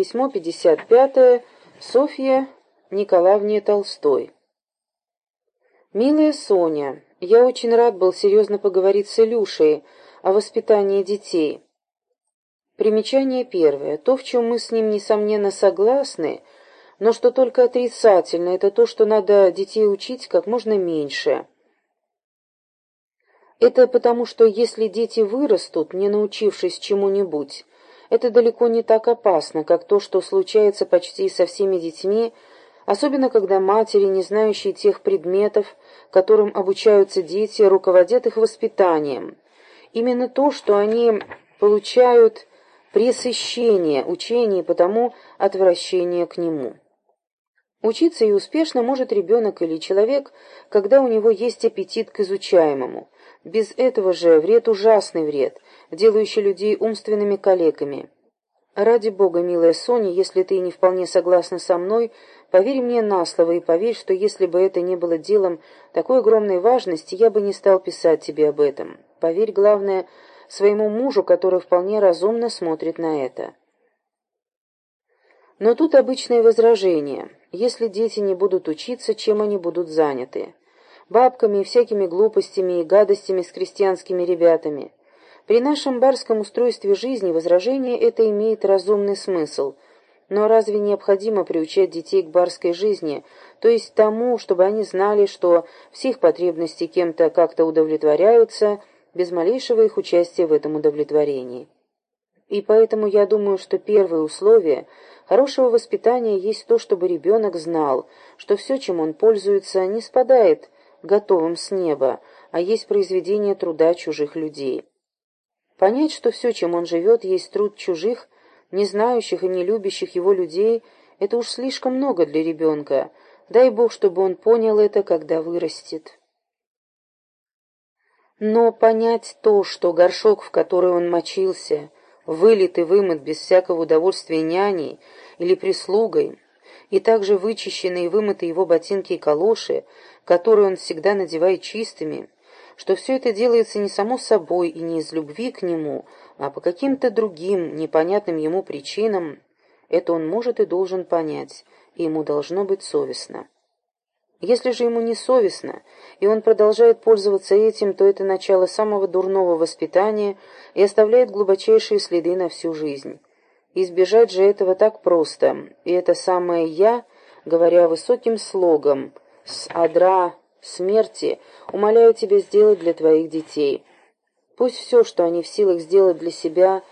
Письмо 55 Софья Николаевне Толстой. «Милая Соня, я очень рад был серьезно поговорить с Илюшей о воспитании детей. Примечание первое. То, в чем мы с ним, несомненно, согласны, но что только отрицательно, это то, что надо детей учить как можно меньше». Это потому, что если дети вырастут, не научившись чему-нибудь, это далеко не так опасно, как то, что случается почти со всеми детьми, особенно когда матери, не знающие тех предметов, которым обучаются дети, руководят их воспитанием. Именно то, что они получают пресыщение учения потому отвращение к нему. Учиться и успешно может ребенок или человек, когда у него есть аппетит к изучаемому – без этого же вред ужасный вред, делающий людей умственными калеками. Ради бога, милая Соня, если ты не вполне согласна со мной, поверь мне на слово и поверь, что если бы это не было делом такой огромной важности, я бы не стал писать тебе об этом. Поверь, главное, своему мужу, который вполне разумно смотрит на это. Но тут обычное возражение. Если дети не будут учиться, чем они будут заняты? бабками и всякими глупостями и гадостями с крестьянскими ребятами. При нашем барском устройстве жизни возражение это имеет разумный смысл. Но разве необходимо приучать детей к барской жизни, то есть тому, чтобы они знали, что все их потребности кем-то как-то удовлетворяются, без малейшего их участия в этом удовлетворении? И поэтому я думаю, что первое условие хорошего воспитания есть то, чтобы ребенок знал, что все, чем он пользуется, не спадает готовым с неба, а есть произведение труда чужих людей. Понять, что все, чем он живет, есть труд чужих, не знающих и не любящих его людей, это уж слишком много для ребенка. Дай Бог, чтобы он понял это, когда вырастет. Но понять то, что горшок, в который он мочился, вылит и вымыт без всякого удовольствия няней или прислугой, и также вычищенные и вымытые его ботинки и калоши, которые он всегда надевает чистыми, что все это делается не само собой и не из любви к нему, а по каким-то другим, непонятным ему причинам, это он может и должен понять, и ему должно быть совестно. Если же ему не совестно, и он продолжает пользоваться этим, то это начало самого дурного воспитания и оставляет глубочайшие следы на всю жизнь. Избежать же этого так просто, и это самое «я», говоря высоким слогом, с адра смерти, умоляю тебя сделать для твоих детей. Пусть все, что они в силах сделать для себя,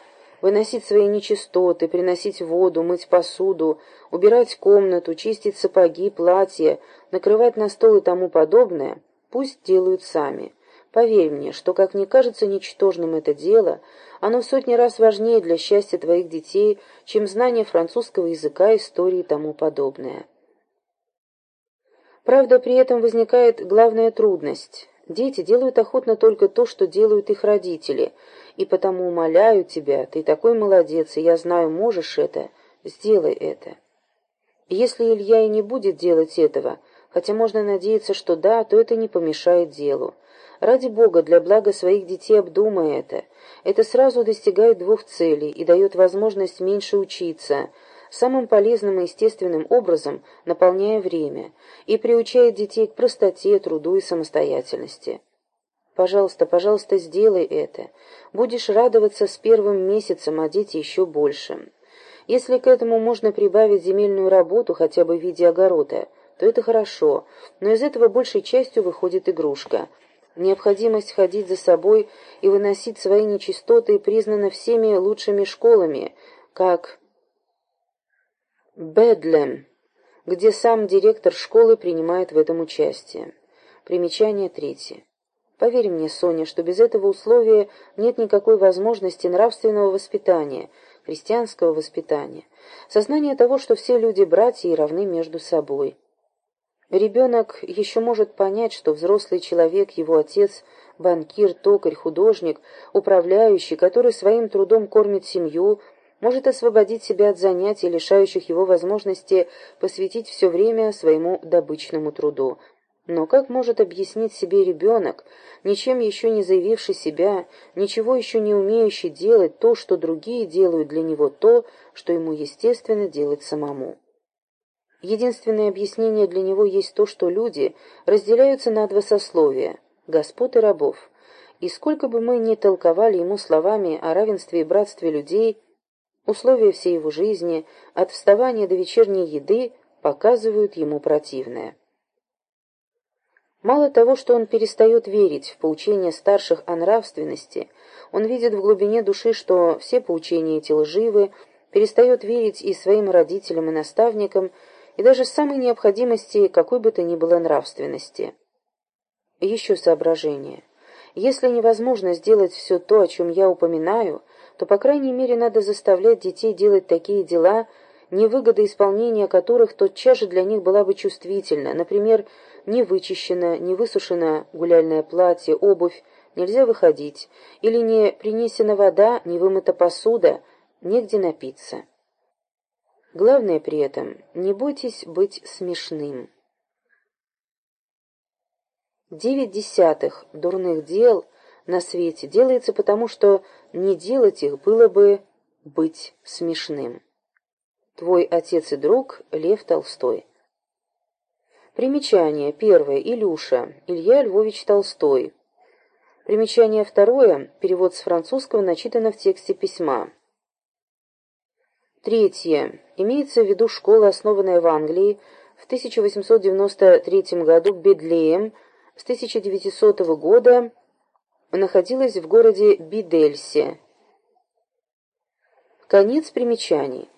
выносить свои нечистоты, приносить воду, мыть посуду, убирать комнату, чистить сапоги, платья, накрывать на стол и тому подобное, пусть делают сами. Поверь мне, что, как мне кажется ничтожным это дело, оно в сотни раз важнее для счастья твоих детей, чем знание французского языка, истории и тому подобное. Правда, при этом возникает главная трудность. Дети делают охотно только то, что делают их родители, и потому умоляю тебя, ты такой молодец, и я знаю, можешь это, сделай это. если Илья и не будет делать этого, хотя можно надеяться, что да, то это не помешает делу. Ради Бога, для блага своих детей обдумай это. Это сразу достигает двух целей и дает возможность меньше учиться, самым полезным и естественным образом наполняя время, и приучает детей к простоте, труду и самостоятельности. Пожалуйста, пожалуйста, сделай это. Будешь радоваться с первым месяцем, а дети еще больше. Если к этому можно прибавить земельную работу, хотя бы в виде огорода, то это хорошо, но из этого большей частью выходит игрушка – Необходимость ходить за собой и выносить свои нечистоты признана всеми лучшими школами, как Бедлем, где сам директор школы принимает в этом участие. Примечание третье. Поверь мне, Соня, что без этого условия нет никакой возможности нравственного воспитания, христианского воспитания, сознание того, что все люди братья и равны между собой. Ребенок еще может понять, что взрослый человек, его отец, банкир, токарь, художник, управляющий, который своим трудом кормит семью, может освободить себя от занятий, лишающих его возможности посвятить все время своему добычному труду. Но как может объяснить себе ребенок, ничем еще не заявивший себя, ничего еще не умеющий делать то, что другие делают для него то, что ему естественно делать самому. Единственное объяснение для него есть то, что люди разделяются на два сословия – господ и рабов. И сколько бы мы ни толковали ему словами о равенстве и братстве людей, условия всей его жизни, от вставания до вечерней еды, показывают ему противное. Мало того, что он перестает верить в поучения старших о нравственности, он видит в глубине души, что все поучения эти лживы, перестает верить и своим родителям и наставникам, и даже самой необходимости какой бы то ни было нравственности. Еще соображение. Если невозможно сделать все то, о чем я упоминаю, то, по крайней мере, надо заставлять детей делать такие дела, невыгода исполнения которых тотчас же для них была бы чувствительна, например, не вычищено, не высушено гуляльное платье, обувь, нельзя выходить, или не принесена вода, не вымыта посуда, негде напиться. Главное при этом – не бойтесь быть смешным. Девять десятых дурных дел на свете делается потому, что не делать их было бы быть смешным. Твой отец и друг Лев Толстой. Примечание. Первое. Илюша. Илья Львович Толстой. Примечание второе. Перевод с французского начитано в тексте письма. Третье. Имеется в виду школа, основанная в Англии в 1893 году Бедлеем, с 1900 года находилась в городе Бидельсе. Конец примечаний.